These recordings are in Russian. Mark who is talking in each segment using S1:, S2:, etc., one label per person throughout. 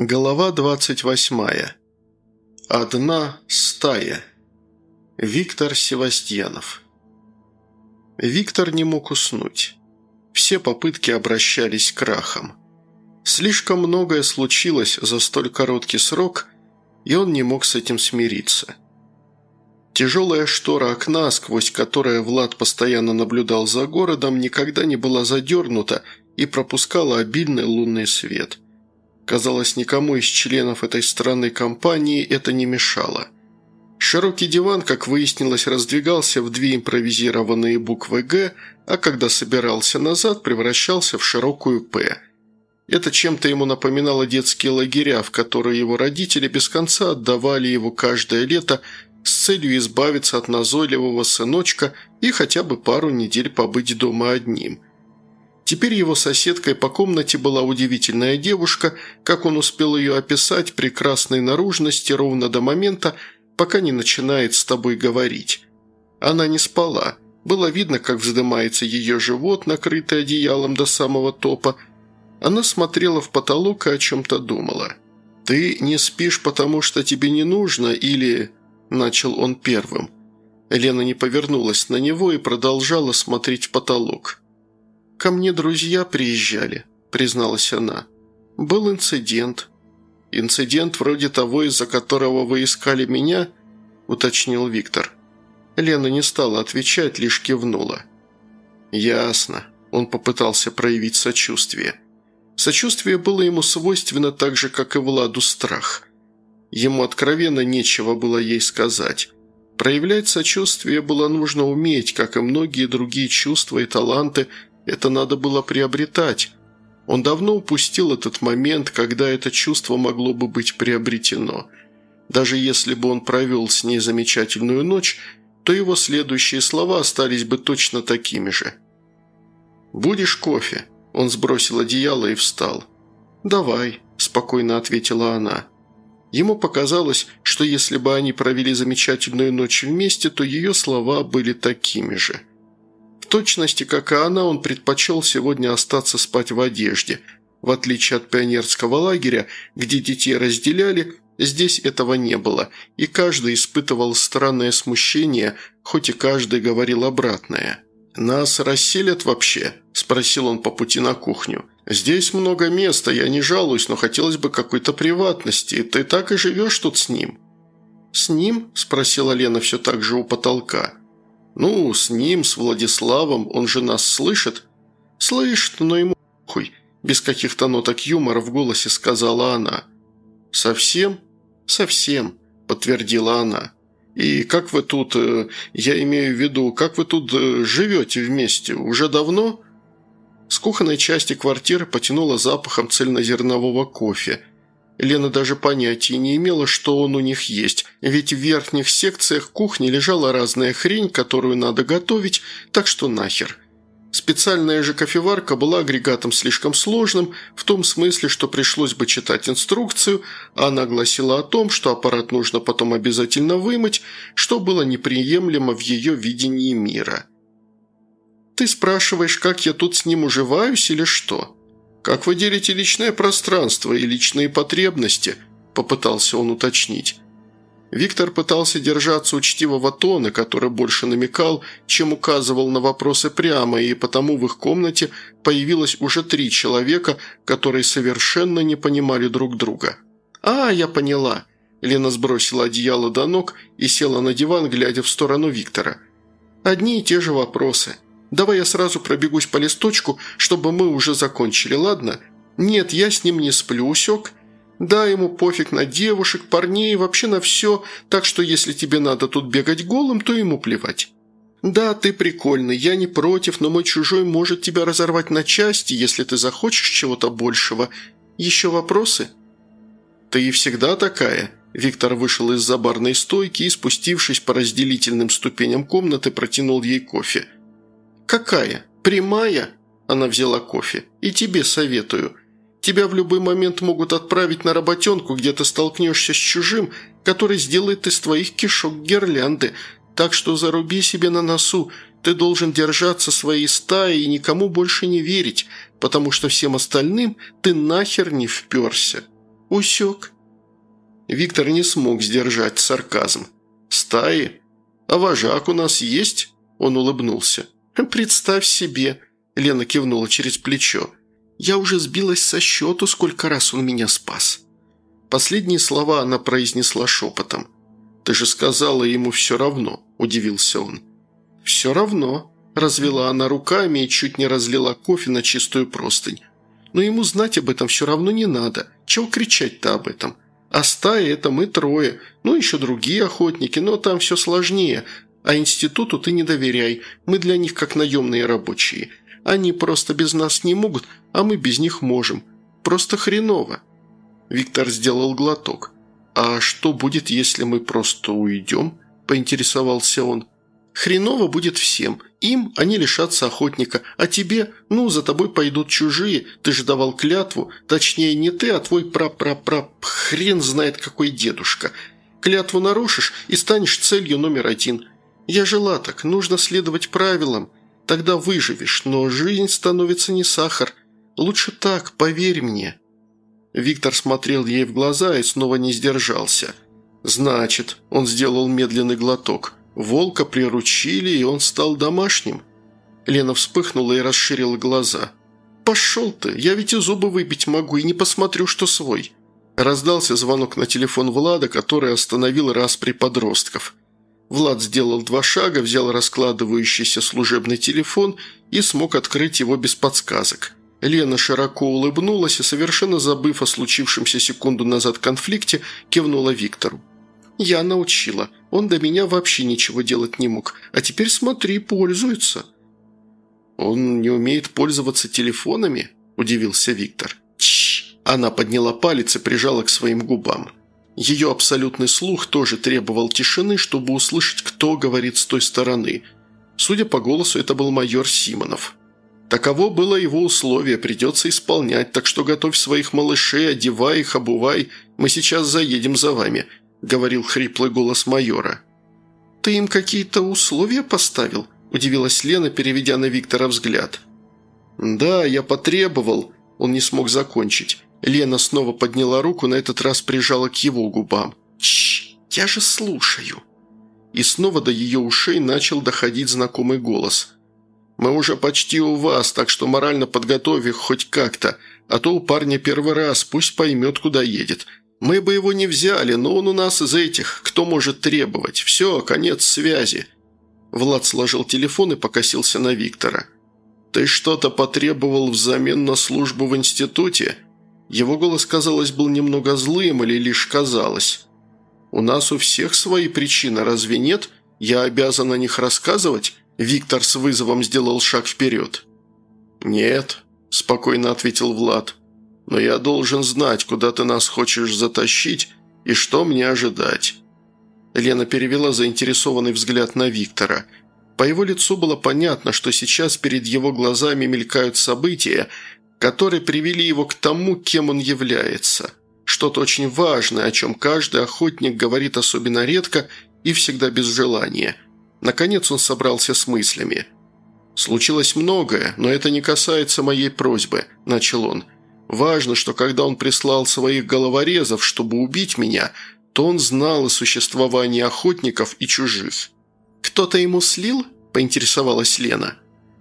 S1: Двадцать восьмая. Одна стая. Виктор Севастьянов. Виктор не мог уснуть. Все попытки обращались к крахом. Слишком многое случилось за столь короткий срок, и он не мог с этим смириться. Тяжелая штора окна, сквозь которое Влад постоянно наблюдал за городом, никогда не была задернута и пропускала обильный лунный свет – Казалось, никому из членов этой странной компании это не мешало. Широкий диван, как выяснилось, раздвигался в две импровизированные буквы «Г», а когда собирался назад, превращался в широкую «П». Это чем-то ему напоминало детские лагеря, в которые его родители без конца отдавали его каждое лето с целью избавиться от назойливого сыночка и хотя бы пару недель побыть дома одним – Теперь его соседкой по комнате была удивительная девушка, как он успел ее описать, прекрасной наружности ровно до момента, пока не начинает с тобой говорить. Она не спала. Было видно, как вздымается ее живот, накрытый одеялом до самого топа. Она смотрела в потолок и о чем-то думала. «Ты не спишь, потому что тебе не нужно, или...» – начал он первым. Лена не повернулась на него и продолжала смотреть в потолок. «Ко мне друзья приезжали», – призналась она. «Был инцидент». «Инцидент вроде того, из-за которого вы искали меня?» – уточнил Виктор. Лена не стала отвечать, лишь кивнула. «Ясно». Он попытался проявить сочувствие. Сочувствие было ему свойственно так же, как и Владу страх. Ему откровенно нечего было ей сказать. Проявлять сочувствие было нужно уметь, как и многие другие чувства и таланты – это надо было приобретать. Он давно упустил этот момент, когда это чувство могло бы быть приобретено. Даже если бы он провел с ней замечательную ночь, то его следующие слова остались бы точно такими же. «Будешь кофе?» Он сбросил одеяло и встал. «Давай», – спокойно ответила она. Ему показалось, что если бы они провели замечательную ночь вместе, то ее слова были такими же точности, как и она, он предпочел сегодня остаться спать в одежде. В отличие от пионерского лагеря, где детей разделяли, здесь этого не было, и каждый испытывал странное смущение, хоть и каждый говорил обратное. «Нас расселят вообще?» – спросил он по пути на кухню. «Здесь много места, я не жалуюсь, но хотелось бы какой-то приватности. Ты так и живешь тут с ним?» «С ним?» – спросила Лена все так же у потолка. «Ну, с ним, с Владиславом, он же нас слышит?» «Слышит, но ему хуй», – без каких-то ноток юмора в голосе сказала она. «Совсем?» «Совсем», – подтвердила она. «И как вы тут, э, я имею в виду, как вы тут э, живете вместе? Уже давно?» С кухонной части квартиры потянуло запахом цельнозернового кофе – Лена даже понятия не имела, что он у них есть, ведь в верхних секциях кухни лежала разная хрень, которую надо готовить, так что нахер. Специальная же кофеварка была агрегатом слишком сложным, в том смысле, что пришлось бы читать инструкцию, а она гласила о том, что аппарат нужно потом обязательно вымыть, что было неприемлемо в ее видении мира. «Ты спрашиваешь, как я тут с ним уживаюсь или что?» «Как вы делите личное пространство и личные потребности?» – попытался он уточнить. Виктор пытался держаться учтивого тона, который больше намекал, чем указывал на вопросы прямо, и потому в их комнате появилось уже три человека, которые совершенно не понимали друг друга. «А, я поняла». Лена сбросила одеяло до ног и села на диван, глядя в сторону Виктора. «Одни и те же вопросы. Давай я сразу пробегусь по листочку, чтобы мы уже закончили, ладно? Нет, я с ним не сплю, усек? Да, ему пофиг на девушек, парней, вообще на все, так что если тебе надо тут бегать голым, то ему плевать. Да, ты прикольный, я не против, но мой чужой может тебя разорвать на части, если ты захочешь чего-то большего. Еще вопросы? Ты и всегда такая?» Виктор вышел из-за барной стойки и, спустившись по разделительным ступеням комнаты, протянул ей кофе – «Какая? Прямая?» Она взяла кофе. «И тебе советую. Тебя в любой момент могут отправить на работенку, где ты столкнешься с чужим, который сделает из твоих кишок гирлянды. Так что заруби себе на носу. Ты должен держаться своей стаи и никому больше не верить, потому что всем остальным ты нахер не вперся».
S2: «Усек».
S1: Виктор не смог сдержать сарказм. «Стаи? А вожак у нас есть?» Он улыбнулся.
S2: «Представь себе», – Лена кивнула через плечо. «Я уже сбилась со счету, сколько раз он меня спас».
S1: Последние слова она произнесла шепотом. «Ты же сказала ему все равно», – удивился он.
S2: «Все равно», – развела она руками и чуть не разлила кофе на чистую простынь. «Но ему знать об этом все равно не надо. Чего кричать-то об этом? А стая – это мы трое, ну еще другие охотники, но там все сложнее. А институту ты не доверяй, мы для них как наемные рабочие. Они просто без нас не могут, а мы без них можем. Просто хреново».
S1: Виктор сделал глоток. «А что будет, если мы просто уйдем?» – поинтересовался он.
S2: «Хреново будет всем. Им они лишатся охотника, а тебе, ну, за тобой пойдут чужие, ты же давал клятву, точнее не ты, а твой пра-пра-пра, знает какой дедушка. Клятву нарушишь и станешь целью номер один. Я жила так, нужно следовать правилам, тогда выживешь, но жизнь становится не сахар. Лучше так, поверь мне».
S1: Виктор смотрел ей в глаза и снова не сдержался. «Значит», – он сделал медленный глоток, – «волка приручили, и он стал домашним».
S2: Лена вспыхнула и расширила глаза. «Пошел ты, я ведь и зубы выбить могу, и не посмотрю, что свой». Раздался звонок на телефон Влада, который остановил распри подростков. Влад сделал два шага, взял раскладывающийся служебный телефон и смог открыть его без подсказок. Лена широко улыбнулась и, совершенно забыв о случившемся секунду назад конфликте, кивнула Виктору. «Я научила. Он до меня вообще ничего делать не мог. А теперь смотри, пользуется».
S1: «Он не умеет пользоваться телефонами?» – удивился Виктор.
S2: «Чш!» Она подняла палец и прижала к своим губам. Ее абсолютный слух тоже требовал тишины, чтобы услышать, кто говорит с той стороны. Судя по голосу, это был майор Симонов. Таково было его условие, придется исполнять, так что готовь своих малышей, одевай их, обувай, мы сейчас заедем за вами», – говорил хриплый голос майора. «Ты им какие-то условия поставил?» – удивилась Лена, переведя на Виктора взгляд.
S1: «Да, я потребовал», – он не смог закончить. Лена снова подняла руку, на этот раз прижала к его губам.
S2: «Чш, я же слушаю».
S1: И снова до ее ушей начал доходить знакомый голос – мы уже почти у вас, так что морально подготовь их хоть как-то, а то у парня первый раз, пусть поймет, куда едет. Мы бы его не взяли, но он у нас из этих, кто может требовать. Все, конец связи». Влад сложил телефон и покосился на Виктора. «Ты что-то потребовал взамен на службу в институте?» Его голос, казалось, был немного злым или лишь казалось. «У нас у всех свои причины, разве нет? Я обязан о них рассказывать?» Виктор с вызовом сделал шаг вперед. «Нет», – спокойно ответил Влад. «Но я должен знать, куда ты нас хочешь затащить и что мне ожидать». Лена перевела заинтересованный взгляд на Виктора. По его лицу было понятно, что сейчас перед его глазами мелькают события, которые привели его к тому, кем он является. Что-то очень важное, о чем каждый охотник говорит особенно редко и всегда без желания – Наконец он собрался с мыслями. «Случилось многое, но это не касается моей просьбы», – начал он. «Важно, что когда он прислал своих головорезов, чтобы убить меня, то он знал о существовании охотников и чужих».
S2: «Кто-то ему слил?» – поинтересовалась Лена.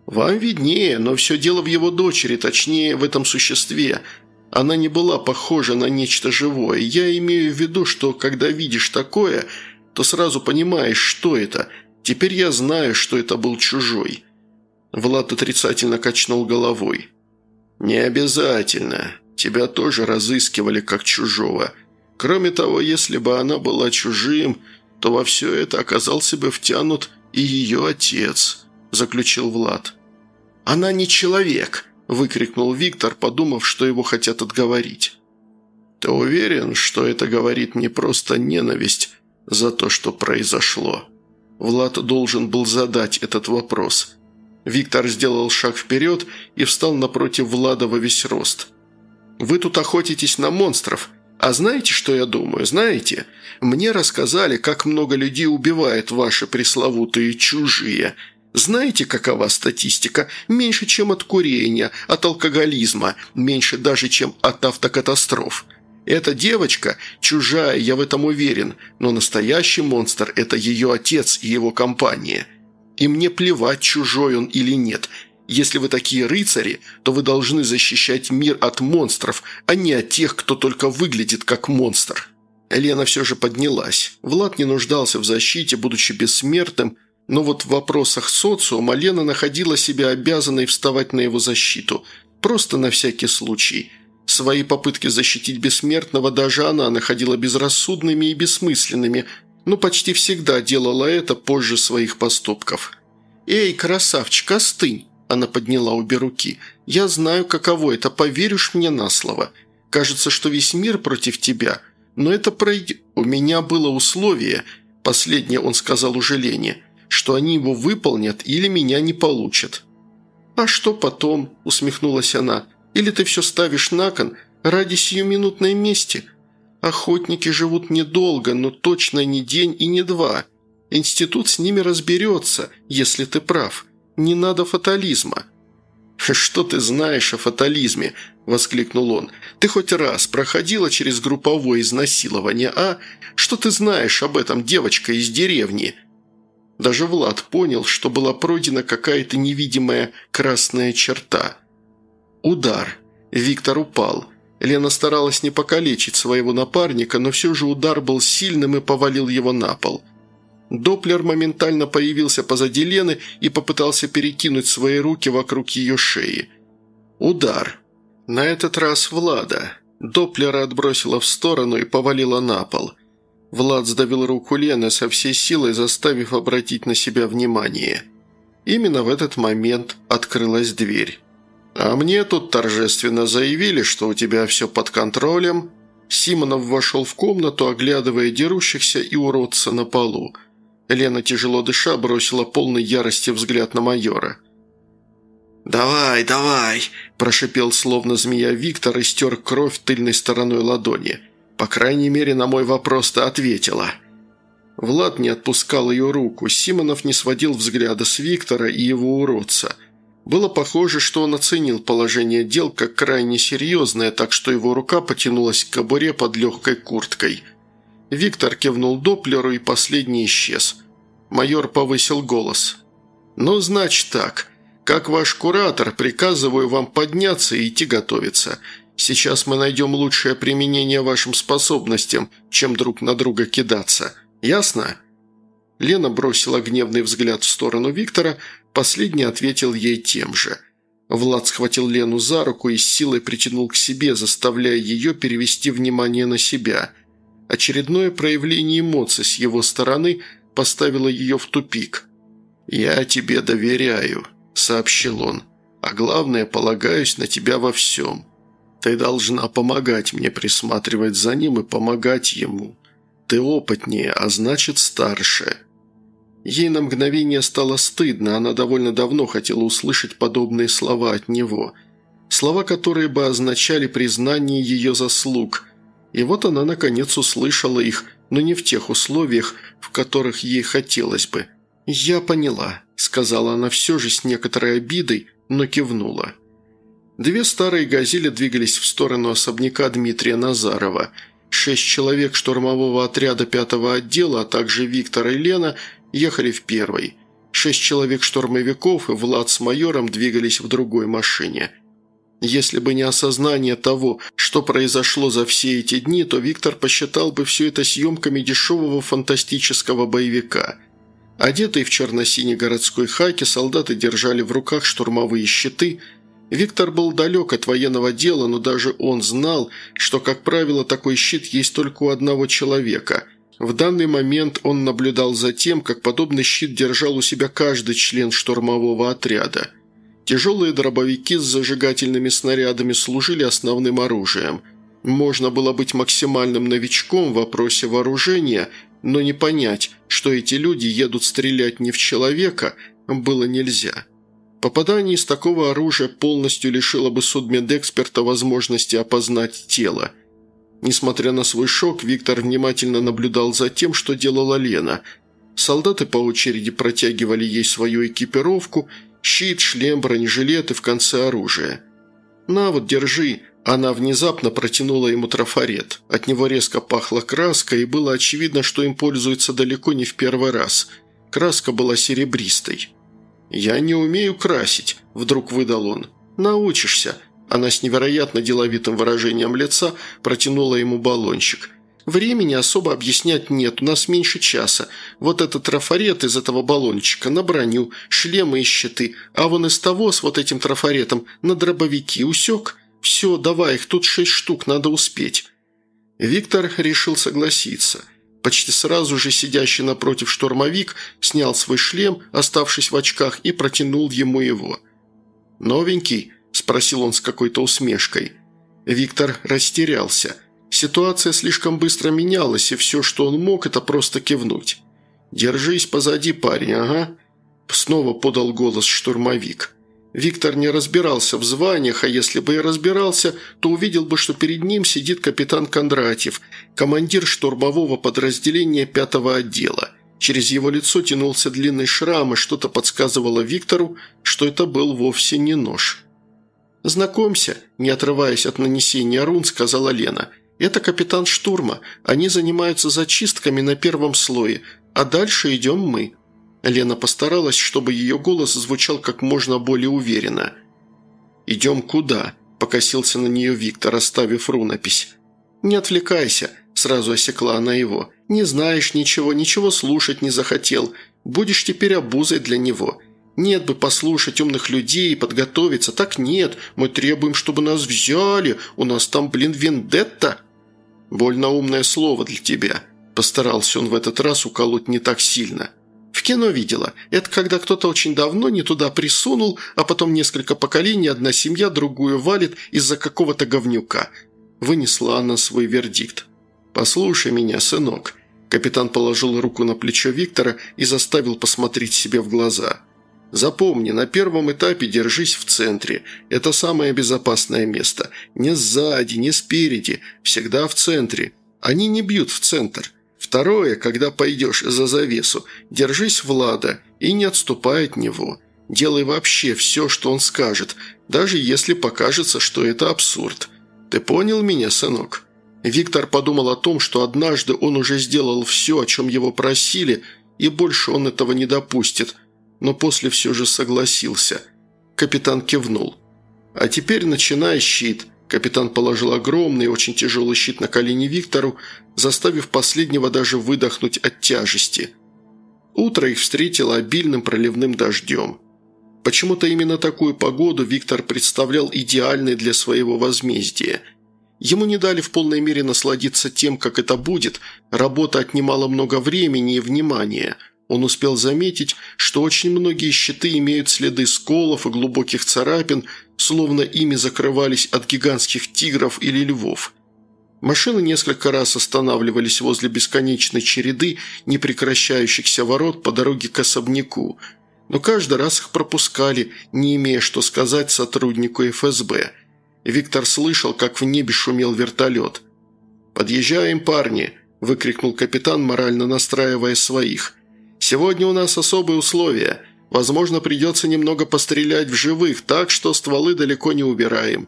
S1: «Вам виднее, но все дело в его дочери, точнее, в этом существе. Она не была похожа на нечто живое. Я имею в виду, что когда видишь такое, то сразу понимаешь, что это – Теперь я знаю, что это был чужой». Влад отрицательно качнул головой. «Не обязательно. Тебя тоже разыскивали как чужого. Кроме того, если бы она была чужим, то во все это оказался бы втянут и ее отец», – заключил Влад.
S2: «Она не человек», – выкрикнул Виктор, подумав, что его хотят отговорить.
S1: «Ты уверен, что это говорит не просто ненависть за то, что произошло?» Влад должен был задать этот вопрос. Виктор сделал шаг вперед и встал напротив Влада во весь рост. «Вы тут охотитесь на монстров. А знаете, что я думаю? Знаете? Мне рассказали, как много людей убивают ваши пресловутые чужие. Знаете, какова статистика? Меньше, чем от курения, от алкоголизма, меньше даже, чем от автокатастроф. Эта девочка чужая, я в этом уверен, но настоящий монстр – это ее отец и его компания. И мне плевать, чужой он или нет. Если вы такие рыцари, то вы должны защищать мир от монстров, а не от тех, кто только выглядит как монстр». Лена все же поднялась. Влад не нуждался в защите, будучи бессмертным, но вот в вопросах социума Лена находила себя обязанной вставать на его защиту. Просто на всякий случай. Свои попытки защитить бессмертного даже она находила безрассудными и бессмысленными, но почти всегда делала это позже своих поступков. «Эй, красавчик, остынь!» Она подняла обе руки. «Я знаю, каково это, поверишь мне на слово. Кажется, что весь мир против тебя, но это пройдет. У меня было условие, последнее он сказал уже Лене, что они его выполнят или меня не получат». «А что потом?» – усмехнулась она. «Или ты все ставишь на кон ради сиюминутной мести? Охотники живут недолго, но точно не день и не два. Институт с ними разберется, если ты прав. Не надо фатализма». «Что ты знаешь о фатализме?» – воскликнул он. «Ты хоть раз проходила через групповое изнасилование, а? Что ты знаешь об этом, девочка из деревни?» Даже Влад понял, что была пройдена какая-то невидимая красная черта. Удар. Виктор упал. Лена старалась не покалечить своего напарника, но все же удар был сильным и повалил его на пол – Доплер моментально появился позади Лены и попытался перекинуть свои руки вокруг ее шеи. Удар. На этот раз Влада. Доплера отбросила в сторону и повалила на пол. Влад сдавил руку Лены со всей силой, заставив обратить на себя внимание. Именно в этот момент открылась дверь. «А мне тут торжественно заявили, что у тебя все под контролем». Симонов вошел в комнату, оглядывая дерущихся и уродца на полу – Лена, тяжело дыша, бросила полный ярости взгляд на майора. «Давай, давай!» – прошипел словно змея Виктор и стер кровь тыльной стороной ладони. «По крайней мере, на мой вопрос ты ответила». Влад не отпускал ее руку, Симонов не сводил взгляда с Виктора и его уродца. Было похоже, что он оценил положение дел как крайне серьезное, так что его рука потянулась к кобуре под легкой курткой – Виктор кивнул Доплеру, и последний исчез. Майор повысил голос. «Ну, значит так. Как ваш куратор, приказываю вам подняться и идти готовиться. Сейчас мы найдем лучшее применение вашим способностям, чем друг на друга кидаться. Ясно?» Лена бросила гневный взгляд в сторону Виктора, последний ответил ей тем же. Влад схватил Лену за руку и с силой притянул к себе, заставляя ее перевести внимание на себя – Очередное проявление эмоций с его стороны поставило ее в тупик. «Я тебе доверяю», – сообщил он. «А главное, полагаюсь на тебя во всем. Ты должна помогать мне присматривать за ним и помогать ему. Ты опытнее, а значит старше». Ей на мгновение стало стыдно, она довольно давно хотела услышать подобные слова от него. Слова, которые бы означали признание ее заслуг – и вот она, наконец, услышала их, но не в тех условиях, в которых ей хотелось бы. «Я поняла», – сказала она все же с некоторой обидой, но кивнула. Две старые «Газели» двигались в сторону особняка Дмитрия Назарова. Шесть человек штурмового отряда пятого отдела, а также Виктор и Лена ехали в первой. Шесть человек штурмовиков и Влад с майором двигались в другой машине – если бы не осознание того, что произошло за все эти дни, то Виктор посчитал бы все это съемками дешевого фантастического боевика. Одетые в черно-синий городской хаки, солдаты держали в руках штурмовые щиты. Виктор был далек от военного дела, но даже он знал, что, как правило, такой щит есть только у одного человека. В данный момент он наблюдал за тем, как подобный щит держал у себя каждый член штурмового отряда – Тяжелые дробовики с зажигательными снарядами служили основным оружием. Можно было быть максимальным новичком в вопросе вооружения, но не понять, что эти люди едут стрелять не в человека, было нельзя. Попадание из такого оружия полностью лишило бы судмедэксперта возможности опознать тело. Несмотря на свой шок, Виктор внимательно наблюдал за тем, что делала Лена. Солдаты по очереди протягивали ей свою экипировку – Щит, шлем, бронежилет и в конце оружие. «На вот, держи», – Она внезапно протянула ему трафарет. От него резко пахло краской, и было очевидно, что им пользуются далеко не в первый раз. Краска была серебристой. «Я не умею красить», – вдруг выдал он. «Научишься». Она с невероятно деловитым выражением лица протянула ему баллончик. «Времени особо объяснять нет, у нас меньше часа. Вот этот трафарет из этого баллончика на броню, шлемы и щиты, а вон из того с вот этим трафаретом на дробовики усек. Все, давай их, тут шесть штук, надо успеть». Виктор решил согласиться – Почти сразу же сидящий напротив штурмовик снял свой шлем, оставшись в очках, и протянул ему его. «Новенький?» – спросил он с какой-то усмешкой. Виктор растерялся. Ситуация слишком быстро менялась, и все, что он мог, это просто кивнуть. «Держись позади, парень, ага», – снова подал голос штурмовик. Виктор не разбирался в званиях, а если бы и разбирался, то увидел бы, что перед ним сидит капитан Кондратьев, командир штурмового подразделения пятого отдела. Через его лицо тянулся длинный шрам, и что-то подсказывало Виктору, что это был вовсе не нож. «Знакомься», – не отрываясь от нанесения рун, сказала Лена. «Это капитан штурма. Они занимаются зачистками на первом слое, а дальше идем мы». Лена постаралась, чтобы ее голос звучал как можно более уверенно. «Идем куда?» – покосился на нее Виктор, оставив рунопись. «Не отвлекайся», – сразу осекла она его. «Не знаешь ничего, ничего слушать не захотел. Будешь теперь обузой для него. Нет бы послушать умных людей и подготовиться. Так нет, мы требуем, чтобы нас взяли. У нас там, блин, вендетта». «Больно умное слово для тебя», – постарался он в этот раз уколоть не так сильно – в кино видела. Это когда кто-то очень давно не туда присунул, а потом несколько поколений одна семья другую валит из-за какого-то говнюка. Вынесла она свой вердикт. «Послушай меня, сынок». Капитан положил руку на плечо Виктора и заставил посмотреть себе в глаза. «Запомни, на первом этапе держись в центре. Это самое безопасное место. Не сзади, не спереди. Всегда в центре. Они не бьют в центр. Второе, когда пойдешь за завесу, держись Влада и не отступай от него. Делай вообще все, что он скажет, даже если покажется, что это абсурд. Ты понял меня, сынок?» Виктор подумал о том, что однажды он уже сделал все, о чем его просили, и больше он этого не допустит, но после все же согласился. Капитан кивнул. «А теперь начинай щит», Капитан положил огромный, очень тяжелый щит на колени Виктору, заставив последнего даже выдохнуть от тяжести. Утро их встретило обильным проливным дождем. Почему-то именно такую погоду Виктор представлял идеальной для своего возмездия. Ему не дали в полной мере насладиться тем, как это будет, работа отнимала много времени и внимания – он успел заметить, что очень многие щиты имеют следы сколов и глубоких царапин, словно ими закрывались от гигантских тигров или львов. Машины несколько раз останавливались возле бесконечной череды непрекращающихся ворот по дороге к особняку, но каждый раз их пропускали, не имея что сказать сотруднику ФСБ. Виктор слышал, как в небе шумел вертолет. «Подъезжаем, парни!» – выкрикнул капитан, морально настраивая своих. Сегодня у нас особые условия. Возможно, придется немного пострелять в живых, так что стволы далеко не убираем.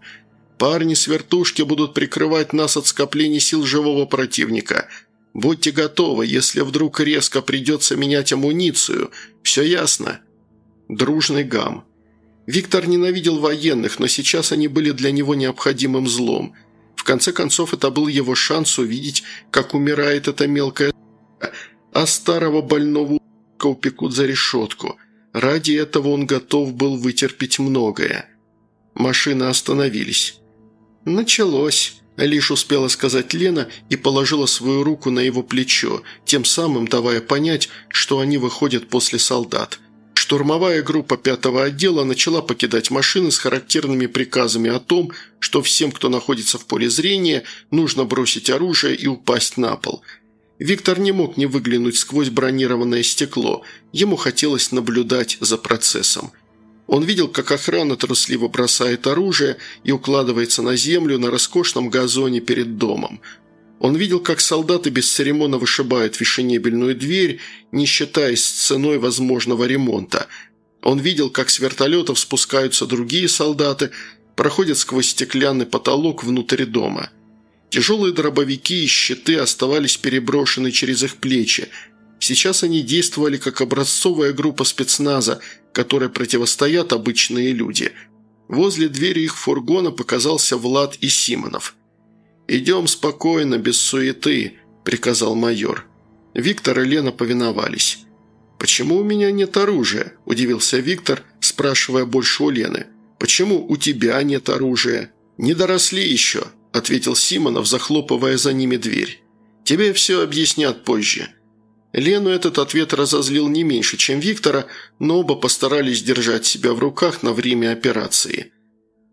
S1: Парни с вертушки будут прикрывать нас от скоплений сил живого противника. Будьте готовы, если вдруг резко придется менять амуницию. Все ясно?» Дружный гам. Виктор ненавидел военных, но сейчас они были для него необходимым злом. В конце концов, это был его шанс увидеть, как умирает эта мелкая а старого больного упекут за решетку. Ради этого он готов был вытерпеть многое. Машины остановились. «Началось», – лишь успела сказать Лена и положила свою руку на его плечо, тем самым давая понять, что они выходят после солдат. Штурмовая группа пятого отдела начала покидать машины с характерными приказами о том, что всем, кто находится в поле зрения, нужно бросить оружие и упасть на пол – Виктор не мог не выглянуть сквозь бронированное стекло. Ему хотелось наблюдать за процессом. Он видел, как охрана трусливо бросает оружие и укладывается на землю на роскошном газоне перед домом. Он видел, как солдаты бесцеремонно вышибают фешенебельную дверь, не считаясь ценой возможного ремонта. Он видел, как с вертолетов спускаются другие солдаты, проходят сквозь стеклянный потолок внутрь дома. Тяжелые дробовики и щиты оставались переброшены через их плечи. Сейчас они действовали как образцовая группа спецназа, которой противостоят обычные люди. Возле двери их фургона показался Влад и Симонов. «Идем спокойно, без суеты», – приказал майор. Виктор и Лена повиновались. «Почему у меня нет оружия?» – удивился Виктор, спрашивая больше у Лены. «Почему у тебя нет оружия?» «Не доросли еще», – ответил Симонов, захлопывая за ними дверь. «Тебе все объяснят позже». Лену этот ответ разозлил не меньше, чем Виктора, но оба постарались держать себя в руках на время операции.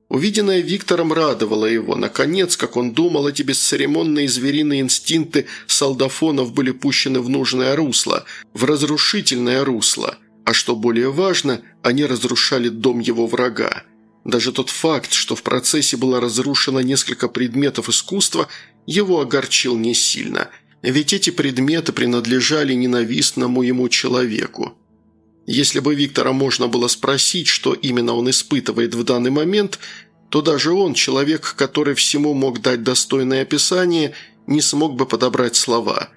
S1: Увиденное Виктором радовало его. Наконец, как он думал, эти бесцеремонные звериные инстинкты солдафонов были пущены в нужное русло, в разрушительное русло. А что более важно, они разрушали дом его врага. Даже тот факт, что в процессе было разрушено несколько предметов искусства, его огорчил не сильно. Ведь эти предметы принадлежали ненавистному ему человеку. Если бы Виктора можно было спросить, что именно он испытывает в данный момент, то даже он, человек, который всему мог дать достойное описание, не смог бы подобрать слова.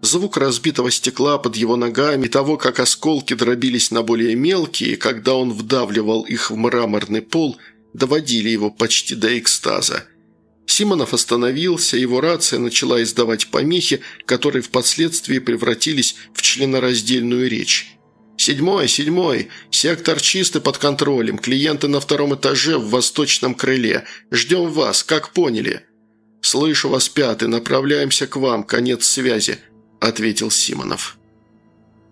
S1: Звук разбитого стекла под его ногами, того, как осколки дробились на более мелкие, когда он вдавливал их в мраморный пол, доводили его почти до экстаза. Симонов остановился, его рация начала издавать помехи, которые впоследствии превратились в членораздельную речь. «Седьмой, седьмой. Сектор чистый под контролем. Клиенты на втором этаже в восточном крыле. Ждем вас, как поняли?» «Слышу вас, пятый. Направляемся к вам. Конец связи», – ответил Симонов.